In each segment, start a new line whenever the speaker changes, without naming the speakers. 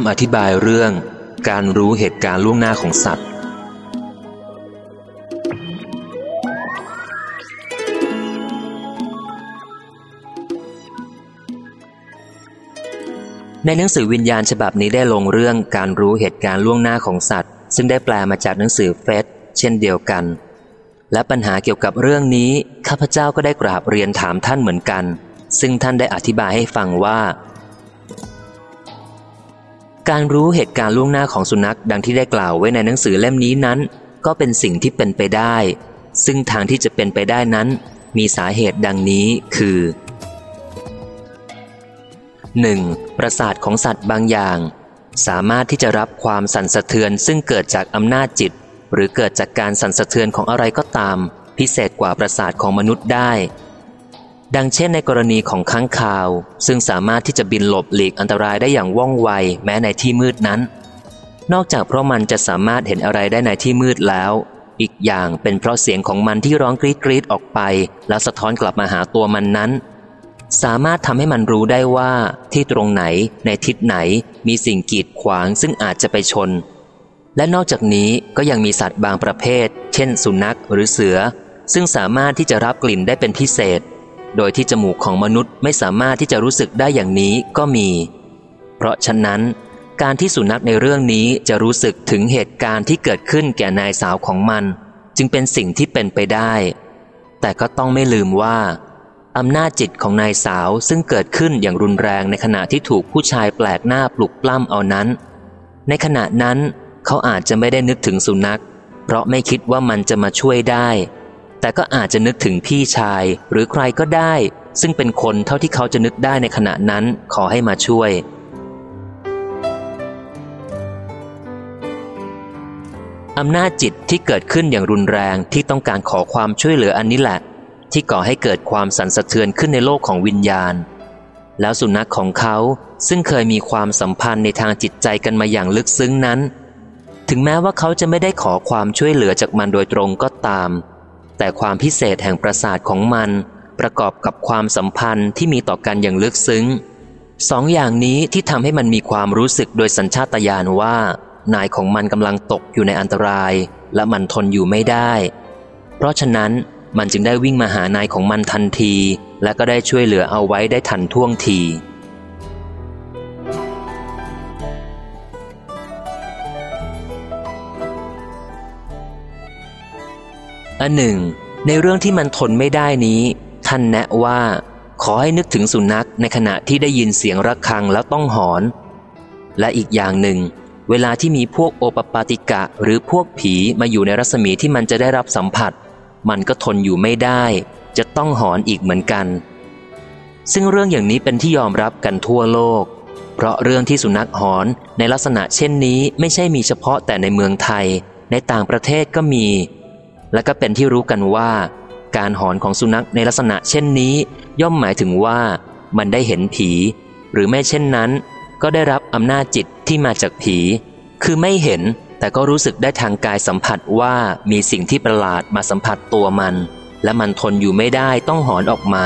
ำอธิบายเรื่องการรู้เหตุการณ์ล่วงหน้าของสัตว์ ในหนังสือวิญญาณฉบับนี้ได้ลงเรื่องการรู้เหตุการณ์ล่วงหน้าของสัตว์ ซึ่งได้แปลมาจากหนังสือเฟสเช่นเดียวกัน และปัญหาเกี่ยวกับเรื่องนี้ข้าพเจ้าก็ได้กราบเรียนถามท่านเหมือนกัน ซึ่งท่านได้อธิบายให้ฟังว่า การรู้เหตุการณ์ล่วงหน้าของสุนัขดังที่ได้กล่าวไว้ในหนังสือเล่มนี้นั้น ก็เป็นสิ่งที่เป็นไปได้ ซึ่งทางที่จะเป็นไปได้นั้น มีสาเหตุดังนี้คือ 1. ประสาทของสัตว์บางอย่าง สามารถที่จะรับความสั่นสะเทือนซึ่งเกิดจากอำนาจจิต หรือเกิดจากการสั่นสะเทือนของอะไรก็ตาม พิเศษกว่าประสาทของมนุษย์ได้ ดังเช่นในกรณีของค้างคาว ซึ่งสามารถที่จะบินหลบหลีกอันตรายได้อย่างว่องไวแม้ในที่มืดนั้น นอกจากเพราะมันจะสามารถเห็นอะไรได้ในที่มืดแล้ว อีกอย่างเป็นเพราะเสียงของมันที่ร้องกรีดกรีดออกไป แล้วสะท้อนกลับมาหาตัวมันนั้น สามารถทำให้มันรู้ได้ว่าที่ตรงไหนในทิศไหนมีสิ่งกีดขวางซึ่งอาจจะไปชน และนอกจากนี้ก็ยังมีสัตว์บางประเภท เช่น สุนัขหรือเสือ ซึ่งสามารถที่จะรับกลิ่นได้เป็นพิเศษ โดยที่จมูกของมนุษย์ไม่สามารถที่จะรู้สึกได้อย่างนี้ก็มี เพราะฉะนั้น การที่สุนัขในเรื่องนี้จะรู้สึกถึงเหตุการณ์ที่เกิดขึ้นแก่นายสาวของมัน จึงเป็นสิ่งที่เป็นไปได้ แต่ก็ต้องไม่ลืมว่าอำนาจจิตของนายสาวซึ่งเกิดขึ้นอย่างรุนแรงในขณะที่ถูกผู้ชายแปลกหน้าปลุกปล้ำเอานั้น ในขณะนั้นเขาอาจจะไม่ได้นึกถึงสุนัข เพราะไม่คิดว่ามันจะมาช่วยได้ แต่ก็อาจจะนึกถึงพี่ชายหรือใครก็ได้ ซึ่งเป็นคนเท่าที่เขาจะนึกได้ในขณะนั้นขอให้มาช่วย อำนาจจิตที่เกิดขึ้นอย่างรุนแรงที่ต้องการขอความช่วยเหลืออันนี้แหละ ที่ก่อให้เกิดความสั่นสะเทือนขึ้นในโลกของวิญญาณ แล้วสุนัขของเขาซึ่งเคยมีความสัมพันธ์ในทางจิตใจกันมาอย่างลึกซึ้งนั้น ถึงแม้ว่าเขาจะไม่ได้ขอความช่วยเหลือจากมันโดยตรงก็ตาม แต่ความพิเศษแห่งประสาทของมัน ประกอบกับความสัมพันธ์ที่มีต่อกันอย่างลึกซึ้งสองอย่างนี้ที่ทำให้มันมีความรู้สึกโดยสัญชาตญาณว่า นายของมันกำลังตกอยู่ในอันตราย และมันทนอยู่ไม่ได้ เพราะฉะนั้นมันจึงได้วิ่งมาหานายของมันทันที และก็ได้ช่วยเหลือเอาไว้ได้ทันท่วงที อันหนึ่ง ในเรื่องที่มันทนไม่ได้นี้ ท่านแนะว่า ขอให้นึกถึงสุนัขในขณะที่ได้ยินเสียงระฆังแล้วต้องหอน และอีกอย่างหนึ่ง เวลาที่มีพวกโอปปาติกะหรือพวกผีมาอยู่ในรัศมีที่มันจะได้รับสัมผัส มันก็ทนอยู่ไม่ได้ จะต้องหอนอีกเหมือนกัน ซึ่งเรื่องอย่างนี้เป็นที่ยอมรับกันทั่วโลก เพราะเรื่องที่สุนัขหอนในลักษณะเช่นนี้ไม่ใช่มีเฉพาะแต่ในเมืองไทย ในต่างประเทศก็มี และก็เป็นที่รู้กันว่า การหอนของสุนัขในลักษณะเช่นนี้ ย่อมหมายถึงว่ามันได้เห็นผี หรือไม่เช่นนั้น ก็ได้รับอำนาจจิตที่มาจากผี คือไม่เห็นแต่ก็รู้สึกได้ทางกายสัมผัสว่ามีสิ่งที่ประหลาดมาสัมผัสตัวมัน และมันทนอยู่ไม่ได้ต้องหอนออกมา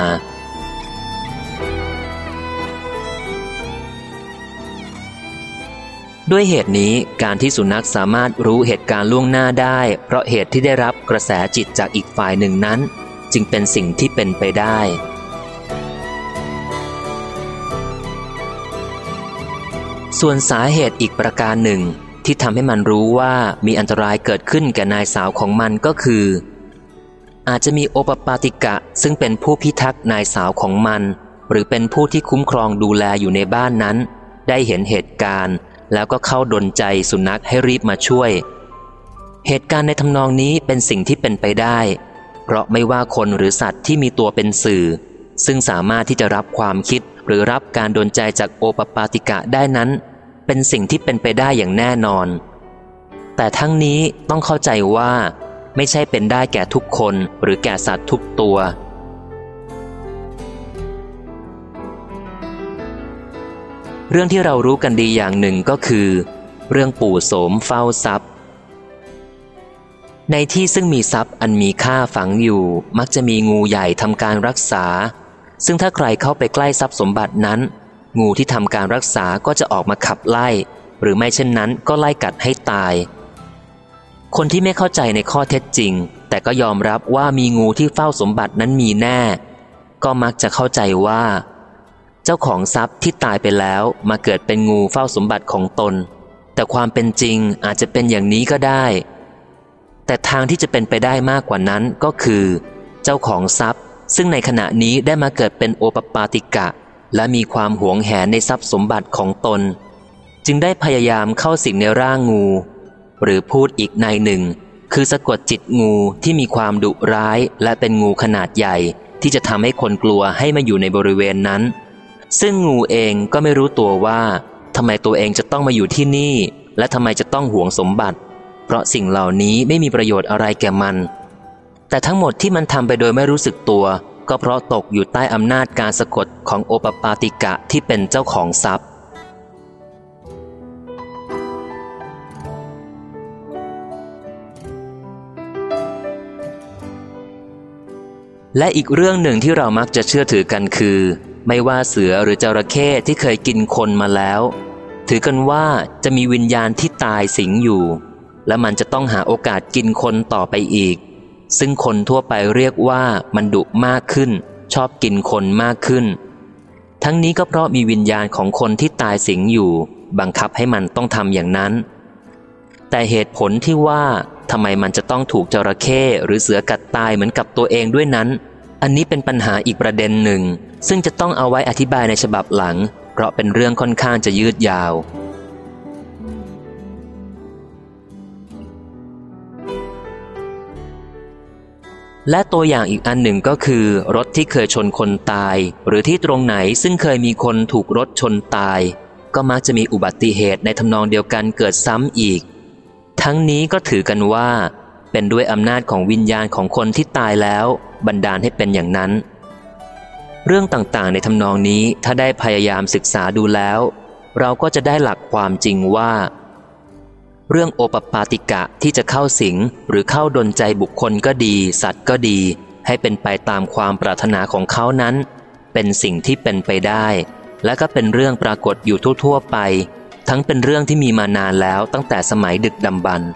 ด้วยเหตุนี้การที่สุนัขสามารถรู้เหตุการณ์ล่วงหน้าได้ เพราะเหตุที่ได้รับกระแสจิตจากอีกฝ่ายหนึ่งนั้น จึงเป็นสิ่งที่เป็นไปได้ ส่วนสาเหตุอีกประการหนึ่ง ที่ทำให้มันรู้ว่ามีอันตรายเกิดขึ้นแก่นายสาวของมันก็คือ อาจจะมีโอปปาติกะซึ่งเป็นผู้พิทักษ์นายสาวของมัน หรือเป็นผู้ที่คุ้มครองดูแลอยู่ในบ้านนั้น ได้เห็นเหตุการณ์ แล้วก็เข้าดนใจสุนัขให้รีบมาช่วย เหตุการณ์ในทำนองนี้เป็นสิ่งที่เป็นไปได้ เพราะไม่ว่าคนหรือสัตว์ที่มีตัวเป็นสื่อ ซึ่งสามารถที่จะรับความคิดหรือรับการดนใจจากโอปปาติกะได้นั้น เป็นสิ่งที่เป็นไปได้อย่างแน่นอน แต่ทั้งนี้ต้องเข้าใจว่า ไม่ใช่เป็นได้แก่ทุกคนหรือแก่สัตว์ทุกตัว เรื่องที่เรารู้กันดีอย่างหนึ่งก็คือ เรื่องปู่โสมเฝ้าทรัพย์ ในที่ซึ่งมีทรัพย์อันมีค่าฝังอยู่ มักจะมีงูใหญ่ทำการรักษา ซึ่งถ้าใครเข้าไปใกล้ทรัพย์สมบัตินั้น งูที่ทำการรักษาก็จะออกมาขับไล่ หรือไม่เช่นนั้นก็ไล่กัดให้ตาย คนที่ไม่เข้าใจในข้อเท็จจริง แต่ก็ยอมรับว่ามีงูที่เฝ้าสมบัตินั้นมีแน่ ก็มักจะเข้าใจว่า จ้าของทรัพย์ที่ตายไปแล้วมาเกิดเป็นงูเฝ้าสมบัติของตน แต่ความเป็นจริงอาจจะเป็นอย่างนี้ก็ได้ แต่ทางที่จะเป็นไปได้มากกว่านั้นก็คือ เจ้าของทรัพย์ ซึ่งในขณะนี้ได้มาเกิดเป็นโอปปาติกะ และมีความหวงแหนในทรัพย์สมบัติของตน จึงได้พยายามเข้าสิงในร่างงู หรือพูดอีกในหนึ่ง คือสะกดจิตงูที่มีความดุร้ายและเป็นงูขนาดใหญ่ ที่จะทำให้คนกลัวให้มาอยู่ในบริเวณนั้น ซึ่งงูเองก็ไม่รู้ตัวว่าทำไมตัวเองจะต้องมาอยู่ที่นี่ และทำไมจะต้องหวงสมบัติ เพราะสิ่งเหล่านี้ไม่มีประโยชน์อะไรแก่มัน แต่ทั้งหมดที่มันทำไปโดยไม่รู้สึกตัว ก็เพราะตกอยู่ใต้อำนาจการสะกดของโอปปาติกะที่เป็นเจ้าของทรัพย์และอีกเรื่องหนึ่งที่เรามักจะเชื่อถือกันคือ ไม่ว่าเสือหรือจระเข้ที่เคยกินคนมาแล้ว ถือกันว่าจะมีวิญญาณที่ตายสิงอยู่ และมันจะต้องหาโอกาสกินคนต่อไปอีก ซึ่งคนทั่วไปเรียกว่ามันดุมากขึ้น ชอบกินคนมากขึ้น ทั้งนี้ก็เพราะมีวิญญาณของคนที่ตายสิงอยู่ บังคับให้มันต้องทำอย่างนั้น แต่เหตุผลที่ว่าทำไมมันจะต้องถูกจระเข้หรือเสือกัดตายเหมือนกับตัวเองด้วยนั้น อันนี้เป็นปัญหาอีกประเด็นหนึ่ง ซึ่งจะต้องเอาไว้อธิบายในฉบับหลัง เพราะเป็นเรื่องค่อนข้างจะยืดยาว และตัวอย่างอีกอันหนึ่งก็คือ รถที่เคยชนคนตาย หรือที่ตรงไหนซึ่งเคยมีคนถูกรถชนตาย ก็มักจะมีอุบัติเหตุในทำนองเดียวกันเกิดซ้ำอีก ทั้งนี้ก็ถือกันว่า เป็นด้วยอำนาจของวิญญาณของคนที่ตายแล้ว บันดาลให้เป็นอย่างนั้น เรื่องต่างๆ ในทำนองนี้ถ้าได้พยายามศึกษาดูแล้ว เราก็จะได้หลักความจริงว่า เรื่องโอปปาติกะที่จะเข้าสิงหรือเข้าดนใจบุคคลก็ดี สัตว์ก็ดี ให้เป็นไปตามความปรารถนาของเขานั้น เป็นสิ่งที่เป็นไปได้ และก็เป็นเรื่องปรากฏอยู่ทั่วๆไป ทั้งเป็นเรื่องที่มีมานานแล้วตั้งแต่สมัยดึกดำบรรพ์